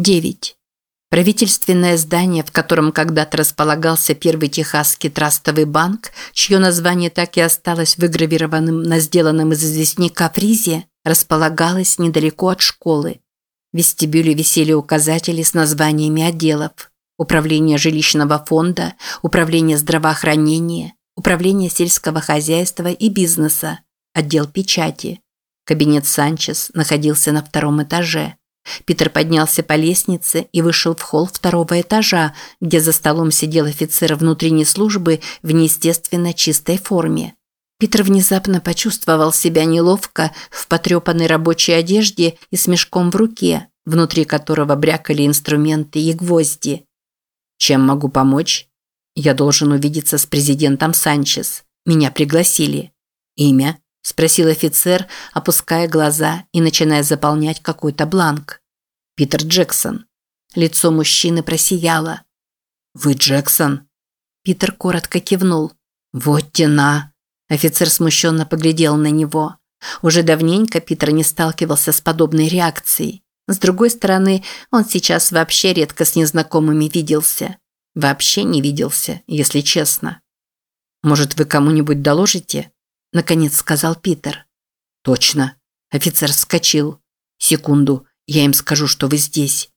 9. Правительственное здание, в котором когда-то располагался первый Техасский трастовый банк, чье название так и осталось выгравированным на сделанном из известняка фризе, располагалось недалеко от школы. В вестибюле висели указатели с названиями отделов. Управление жилищного фонда, Управление здравоохранения, Управление сельского хозяйства и бизнеса, отдел печати. Кабинет Санчес находился на втором этаже. Питер поднялся по лестнице и вышел в холл второго этажа, где за столом сидел офицер внутренней службы в неестественно чистой форме. Питер внезапно почувствовал себя неловко в потрепанной рабочей одежде и с мешком в руке, внутри которого брякали инструменты и гвозди. «Чем могу помочь?» «Я должен увидеться с президентом Санчес. Меня пригласили». «Имя?» – спросил офицер, опуская глаза и начиная заполнять какой-то бланк. «Питер Джексон». Лицо мужчины просияло. «Вы Джексон?» Питер коротко кивнул. «Вот тена!» Офицер смущенно поглядел на него. Уже давненько Питер не сталкивался с подобной реакцией. С другой стороны, он сейчас вообще редко с незнакомыми виделся. Вообще не виделся, если честно. «Может, вы кому-нибудь доложите?» – наконец сказал Питер. «Точно». Офицер вскочил. «Секунду, я им скажу, что вы здесь».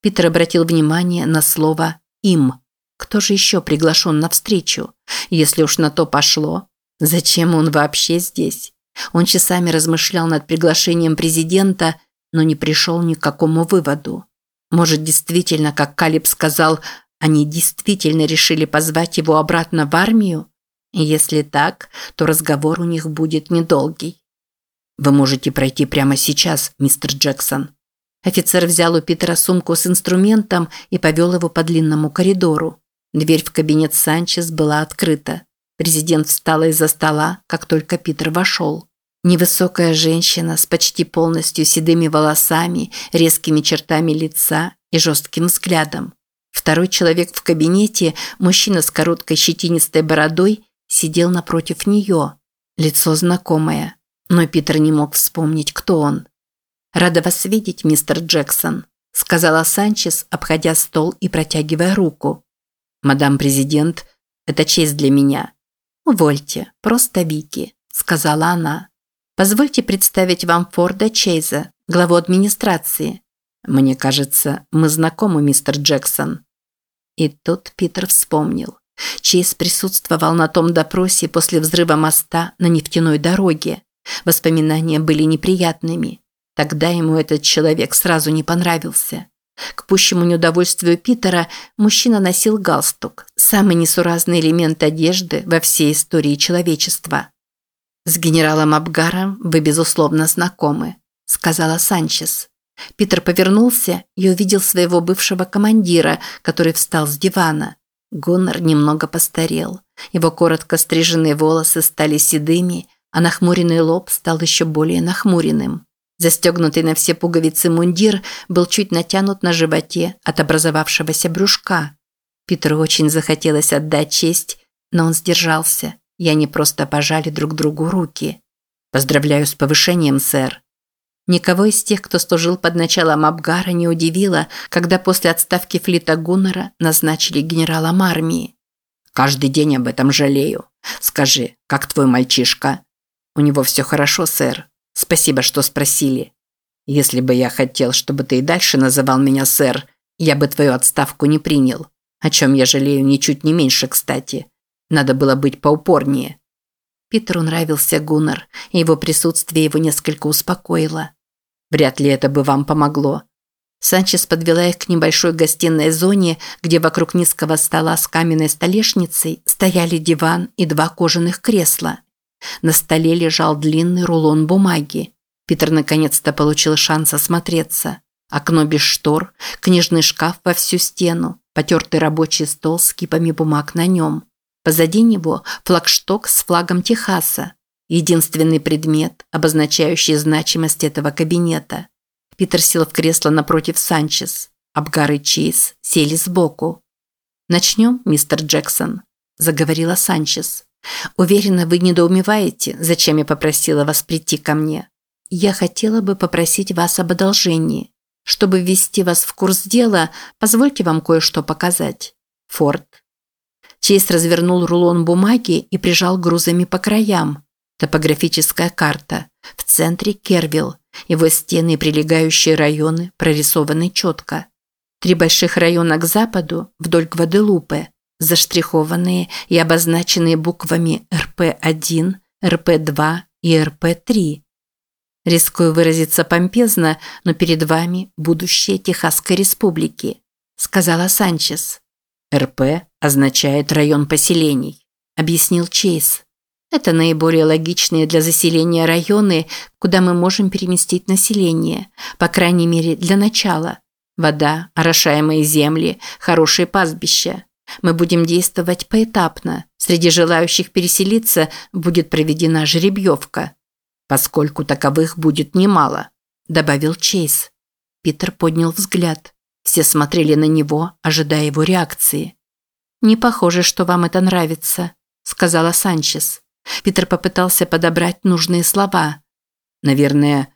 Питер обратил внимание на слово «им». Кто же еще приглашен на встречу? Если уж на то пошло, зачем он вообще здесь? Он часами размышлял над приглашением президента, но не пришел ни к какому выводу. Может, действительно, как Калиб сказал, они действительно решили позвать его обратно в армию? Если так, то разговор у них будет недолгий. Вы можете пройти прямо сейчас, мистер Джексон. Офицер взял у Питера сумку с инструментом и повел его по длинному коридору. Дверь в кабинет Санчес была открыта. Президент встала из-за стола, как только Питер вошел. Невысокая женщина с почти полностью седыми волосами, резкими чертами лица и жестким взглядом. Второй человек в кабинете, мужчина с короткой щетинистой бородой, сидел напротив нее. Лицо знакомое, но Питер не мог вспомнить, кто он. «Рада вас видеть, мистер Джексон», – сказала Санчес, обходя стол и протягивая руку. «Мадам президент, это честь для меня». «Увольте, просто Вики», – сказала она. «Позвольте представить вам Форда Чейза, главу администрации». «Мне кажется, мы знакомы, мистер Джексон». И тут Питер вспомнил. Чейз присутствовал на том допросе после взрыва моста на нефтяной дороге. Воспоминания были неприятными. Тогда ему этот человек сразу не понравился. К пущему неудовольствию Питера мужчина носил галстук, самый несуразный элемент одежды во всей истории человечества. «С генералом Абгаром вы, безусловно, знакомы», – сказала Санчес. Питер повернулся и увидел своего бывшего командира, который встал с дивана. Гуннар немного постарел. Его коротко стриженные волосы стали седыми, а нахмуренный лоб стал еще более нахмуренным. Застегнутый на все пуговицы мундир был чуть натянут на животе от образовавшегося брюшка. Питеру очень захотелось отдать честь, но он сдержался, и они просто пожали друг другу руки. «Поздравляю с повышением, сэр», Никого из тех, кто служил под началом Абгара, не удивило, когда после отставки флита Гуннера назначили генералом армии. «Каждый день об этом жалею. Скажи, как твой мальчишка?» «У него все хорошо, сэр. Спасибо, что спросили. Если бы я хотел, чтобы ты и дальше называл меня сэр, я бы твою отставку не принял. О чем я жалею ничуть не меньше, кстати. Надо было быть поупорнее». Питеру нравился Гуннер, и его присутствие его несколько успокоило. Вряд ли это бы вам помогло. Санчес подвела их к небольшой гостиной зоне, где вокруг низкого стола с каменной столешницей стояли диван и два кожаных кресла. На столе лежал длинный рулон бумаги. Питер наконец-то получил шанс осмотреться. Окно без штор, книжный шкаф во всю стену, потертый рабочий стол с кипами бумаг на нем. Позади него флагшток с флагом Техаса, Единственный предмет, обозначающий значимость этого кабинета. Питер сел в кресло напротив Санчес. Абгар и Чейз сели сбоку. «Начнем, мистер Джексон», – заговорила Санчес. «Уверена, вы недоумеваете, зачем я попросила вас прийти ко мне. Я хотела бы попросить вас об одолжении. Чтобы ввести вас в курс дела, позвольте вам кое-что показать. Форд. Чейз развернул рулон бумаги и прижал грузами по краям. Топографическая карта. В центре Кервилл. Его стены и прилегающие районы прорисованы четко. Три больших района к западу, вдоль Гваделупе, заштрихованные и обозначенные буквами РП-1, РП-2 и РП-3. Рискую выразиться помпезно, но перед вами будущее Техасской республики, сказала Санчес. РП означает район поселений, объяснил Чейз. Это наиболее логичные для заселения районы, куда мы можем переместить население, по крайней мере, для начала. Вода, орошаемые земли, хорошие пастбища. Мы будем действовать поэтапно. Среди желающих переселиться будет проведена жеребьевка. Поскольку таковых будет немало, добавил Чейз. Питер поднял взгляд. Все смотрели на него, ожидая его реакции. «Не похоже, что вам это нравится», – сказала Санчес. Питер попытался подобрать нужные слова. «Наверное,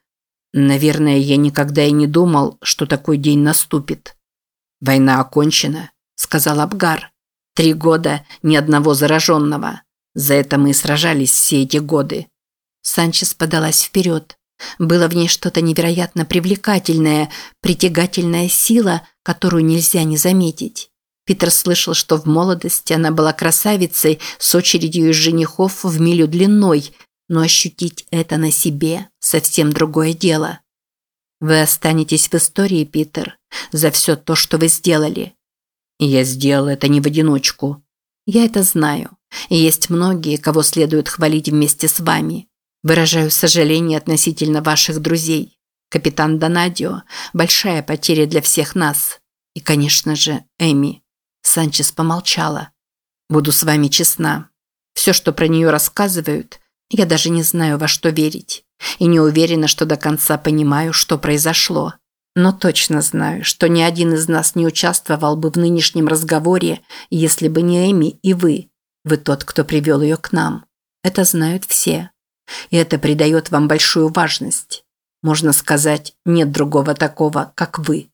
наверное, я никогда и не думал, что такой день наступит. Война окончена», – сказал Абгар. «Три года ни одного зараженного. За это мы и сражались все эти годы». Санчес подалась вперед. Было в ней что-то невероятно привлекательное, притягательная сила, которую нельзя не заметить. Питер слышал, что в молодости она была красавицей с очередью из женихов в милю длиной, но ощутить это на себе – совсем другое дело. Вы останетесь в истории, Питер, за все то, что вы сделали. Я сделал это не в одиночку. Я это знаю. И есть многие, кого следует хвалить вместе с вами. Выражаю сожаление относительно ваших друзей. Капитан Донадио – большая потеря для всех нас. И, конечно же, Эми. Санчес помолчала. «Буду с вами честна. Все, что про нее рассказывают, я даже не знаю, во что верить. И не уверена, что до конца понимаю, что произошло. Но точно знаю, что ни один из нас не участвовал бы в нынешнем разговоре, если бы не Эми и вы. Вы тот, кто привел ее к нам. Это знают все. И это придает вам большую важность. Можно сказать, нет другого такого, как вы.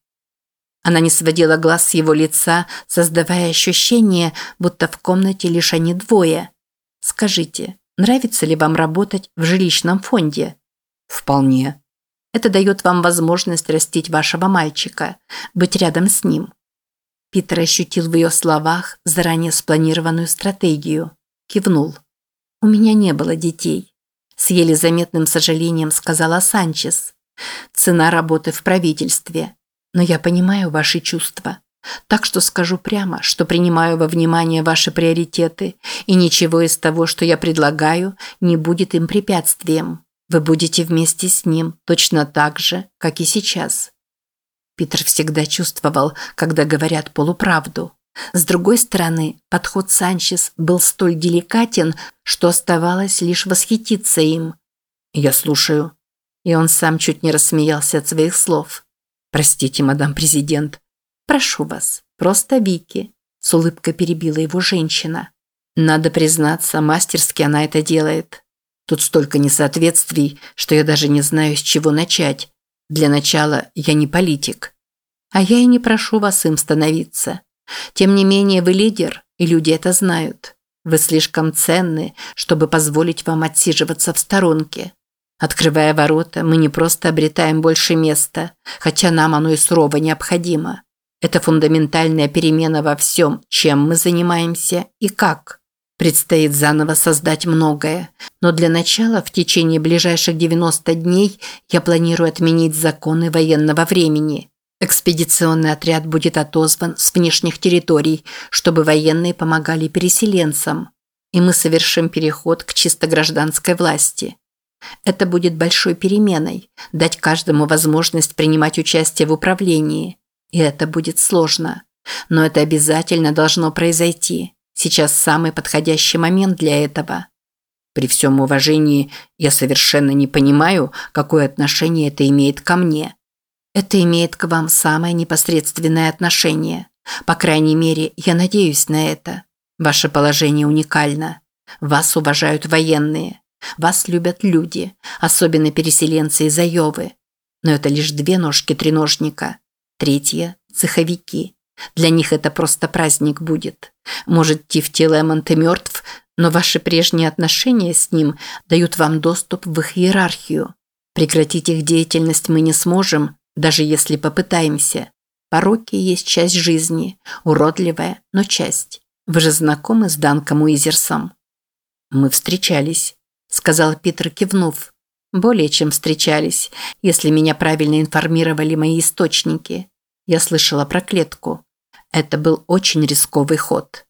Она не сводила глаз с его лица, создавая ощущение, будто в комнате лишь они двое. «Скажите, нравится ли вам работать в жилищном фонде?» «Вполне. Это дает вам возможность растить вашего мальчика, быть рядом с ним». Питер ощутил в ее словах заранее спланированную стратегию. Кивнул. «У меня не было детей», – с еле заметным сожалением сказала Санчес. «Цена работы в правительстве но я понимаю ваши чувства. Так что скажу прямо, что принимаю во внимание ваши приоритеты, и ничего из того, что я предлагаю, не будет им препятствием. Вы будете вместе с ним точно так же, как и сейчас. Питер всегда чувствовал, когда говорят полуправду. С другой стороны, подход Санчес был столь деликатен, что оставалось лишь восхититься им. «Я слушаю». И он сам чуть не рассмеялся от своих слов. «Простите, мадам президент». «Прошу вас, просто Вики», – с улыбкой перебила его женщина. «Надо признаться, мастерски она это делает. Тут столько несоответствий, что я даже не знаю, с чего начать. Для начала я не политик. А я и не прошу вас им становиться. Тем не менее, вы лидер, и люди это знают. Вы слишком ценны, чтобы позволить вам отсиживаться в сторонке. Открывая ворота, мы не просто обретаем больше места, хотя нам оно и сурово необходимо. Это фундаментальная перемена во всем, чем мы занимаемся и как. Предстоит заново создать многое, но для начала в течение ближайших 90 дней я планирую отменить законы военного времени. Экспедиционный отряд будет отозван с внешних территорий, чтобы военные помогали переселенцам. И мы совершим переход к чисто гражданской власти. Это будет большой переменой – дать каждому возможность принимать участие в управлении. И это будет сложно. Но это обязательно должно произойти. Сейчас самый подходящий момент для этого. При всем уважении, я совершенно не понимаю, какое отношение это имеет ко мне. Это имеет к вам самое непосредственное отношение. По крайней мере, я надеюсь на это. Ваше положение уникально. Вас уважают военные. Вас любят люди, особенно переселенцы из Айовы. Но это лишь две ножки треножника. Третья – цеховики. Для них это просто праздник будет. Может, Тифти Лемонт и мертв, но ваши прежние отношения с ним дают вам доступ в их иерархию. Прекратить их деятельность мы не сможем, даже если попытаемся. Пороки есть часть жизни, уродливая, но часть. Вы же знакомы с Данком Уизерсом? Мы встречались, сказал Питер, кивнув. Более чем встречались, если меня правильно информировали мои источники. Я слышала про клетку. Это был очень рисковый ход.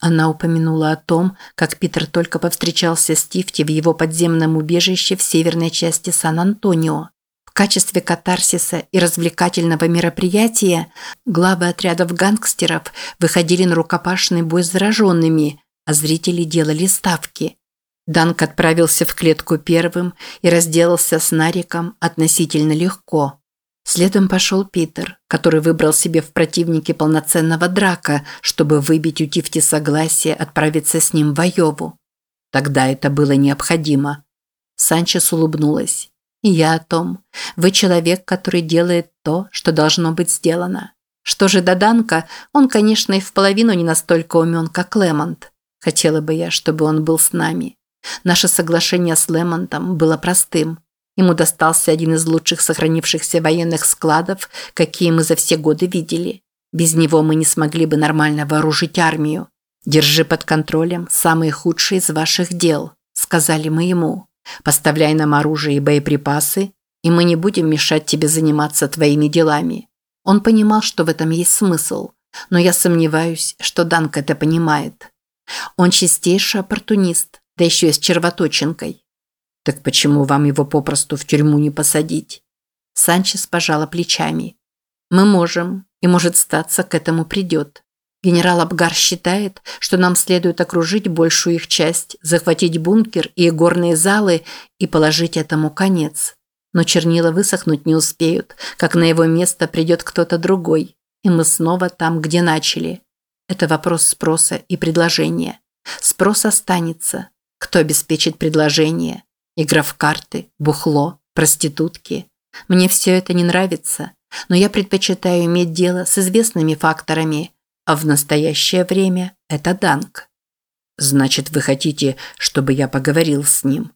Она упомянула о том, как Питер только повстречался с Тифти в его подземном убежище в северной части Сан-Антонио. В качестве катарсиса и развлекательного мероприятия главы отрядов гангстеров выходили на рукопашный бой с зараженными, а зрители делали ставки. Данк отправился в клетку первым и разделался с Нариком относительно легко. Следом пошел Питер, который выбрал себе в противнике полноценного драка, чтобы выбить у Тифти согласие отправиться с ним в Айову. Тогда это было необходимо. Санчес улыбнулась. «Я о том. Вы человек, который делает то, что должно быть сделано. Что же до Данка, он, конечно, и в половину не настолько умен, как Лемонт. Хотела бы я, чтобы он был с нами. Наше соглашение с Лемонтом было простым. Ему достался один из лучших сохранившихся военных складов, какие мы за все годы видели. Без него мы не смогли бы нормально вооружить армию. Держи под контролем самые худшие из ваших дел, сказали мы ему. Поставляй нам оружие и боеприпасы, и мы не будем мешать тебе заниматься твоими делами. Он понимал, что в этом есть смысл, но я сомневаюсь, что Данк это понимает. Он чистейший оппортунист, да еще и с червоточинкой. Так почему вам его попросту в тюрьму не посадить? Санчес пожала плечами. Мы можем, и может статься к этому придет. Генерал Абгар считает, что нам следует окружить большую их часть, захватить бункер и горные залы и положить этому конец. Но чернила высохнуть не успеют, как на его место придет кто-то другой, и мы снова там, где начали. Это вопрос спроса и предложения. Спрос останется. Кто обеспечит предложение? Игра в карты, бухло, проститутки. Мне все это не нравится, но я предпочитаю иметь дело с известными факторами, а в настоящее время это Данк. Значит, вы хотите, чтобы я поговорил с ним?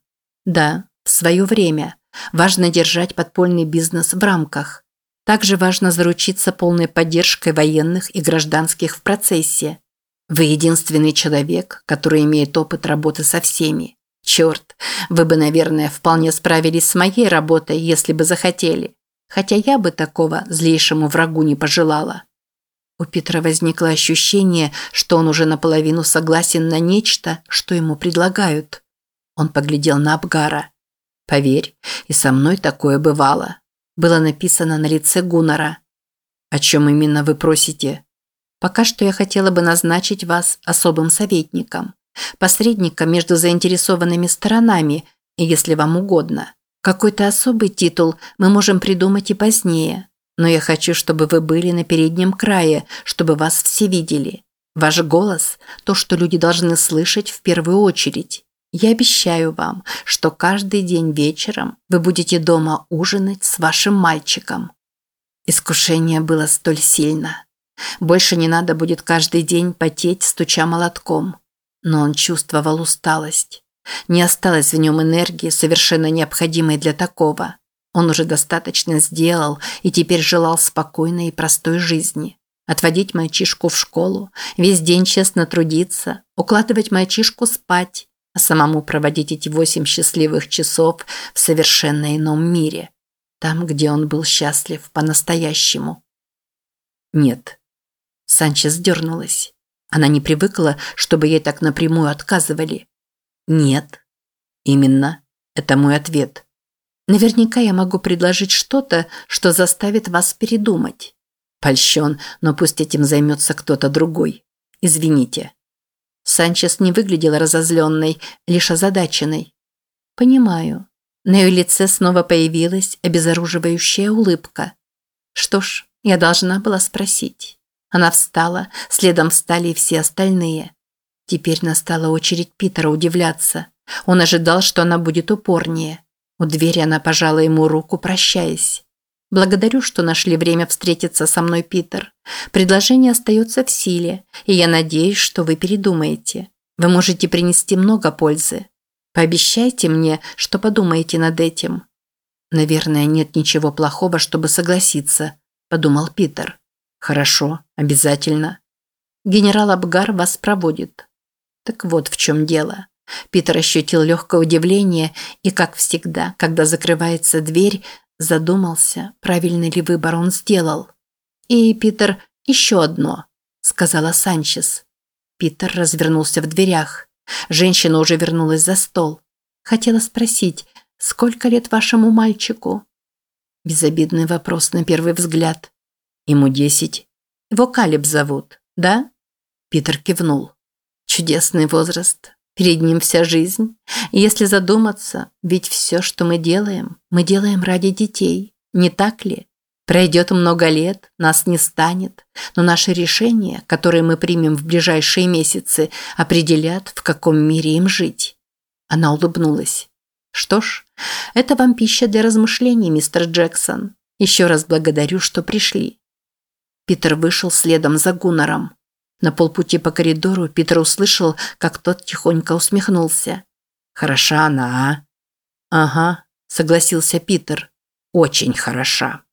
Да, в свое время. Важно держать подпольный бизнес в рамках. Также важно заручиться полной поддержкой военных и гражданских в процессе. Вы единственный человек, который имеет опыт работы со всеми. Черт, вы бы, наверное, вполне справились с моей работой, если бы захотели. Хотя я бы такого злейшему врагу не пожелала. У Петра возникло ощущение, что он уже наполовину согласен на нечто, что ему предлагают. Он поглядел на Абгара. «Поверь, и со мной такое бывало». Было написано на лице Гуннара. «О чем именно вы просите?» «Пока что я хотела бы назначить вас особым советником посредника между заинтересованными сторонами, если вам угодно. Какой-то особый титул мы можем придумать и позднее, но я хочу, чтобы вы были на переднем крае, чтобы вас все видели. Ваш голос – то, что люди должны слышать в первую очередь. Я обещаю вам, что каждый день вечером вы будете дома ужинать с вашим мальчиком. Искушение было столь сильно. Больше не надо будет каждый день потеть, стуча молотком но он чувствовал усталость. Не осталось в нем энергии, совершенно необходимой для такого. Он уже достаточно сделал и теперь желал спокойной и простой жизни. Отводить мальчишку в школу, весь день честно трудиться, укладывать мальчишку спать, а самому проводить эти восемь счастливых часов в совершенно ином мире. Там, где он был счастлив по-настоящему. Нет. Санчес дернулась. Она не привыкла, чтобы ей так напрямую отказывали. Нет. Именно. Это мой ответ. Наверняка я могу предложить что-то, что заставит вас передумать. Польщен, но пусть этим займется кто-то другой. Извините. Санчес не выглядела разозленной, лишь озадаченной. Понимаю. На ее лице снова появилась обезоруживающая улыбка. Что ж, я должна была спросить. Она встала, следом встали и все остальные. Теперь настала очередь Питера удивляться. Он ожидал, что она будет упорнее. У двери она пожала ему руку, прощаясь. Благодарю, что нашли время встретиться со мной, Питер. Предложение остается в силе, и я надеюсь, что вы передумаете. Вы можете принести много пользы. Пообещайте мне, что подумаете над этим. Наверное, нет ничего плохого, чтобы согласиться, подумал Питер. Хорошо, обязательно. Генерал Абгар вас проводит. Так вот в чем дело. Питер ощутил легкое удивление и, как всегда, когда закрывается дверь, задумался, правильный ли выбор он сделал. «И, Питер, еще одно», – сказала Санчес. Питер развернулся в дверях. Женщина уже вернулась за стол. Хотела спросить, сколько лет вашему мальчику? Безобидный вопрос на первый взгляд. Ему десять. Его Калиб зовут, да? Питер кивнул. Чудесный возраст. Перед ним вся жизнь. И если задуматься, ведь все, что мы делаем, мы делаем ради детей. Не так ли? Пройдет много лет, нас не станет, но наши решения, которые мы примем в ближайшие месяцы, определят, в каком мире им жить. Она улыбнулась. Что ж, это вам пища для размышлений, мистер Джексон. Еще раз благодарю, что пришли. Питер вышел следом за Гуннером. На полпути по коридору Питер услышал, как тот тихонько усмехнулся. «Хороша она, а?» «Ага», – согласился Питер. «Очень хороша».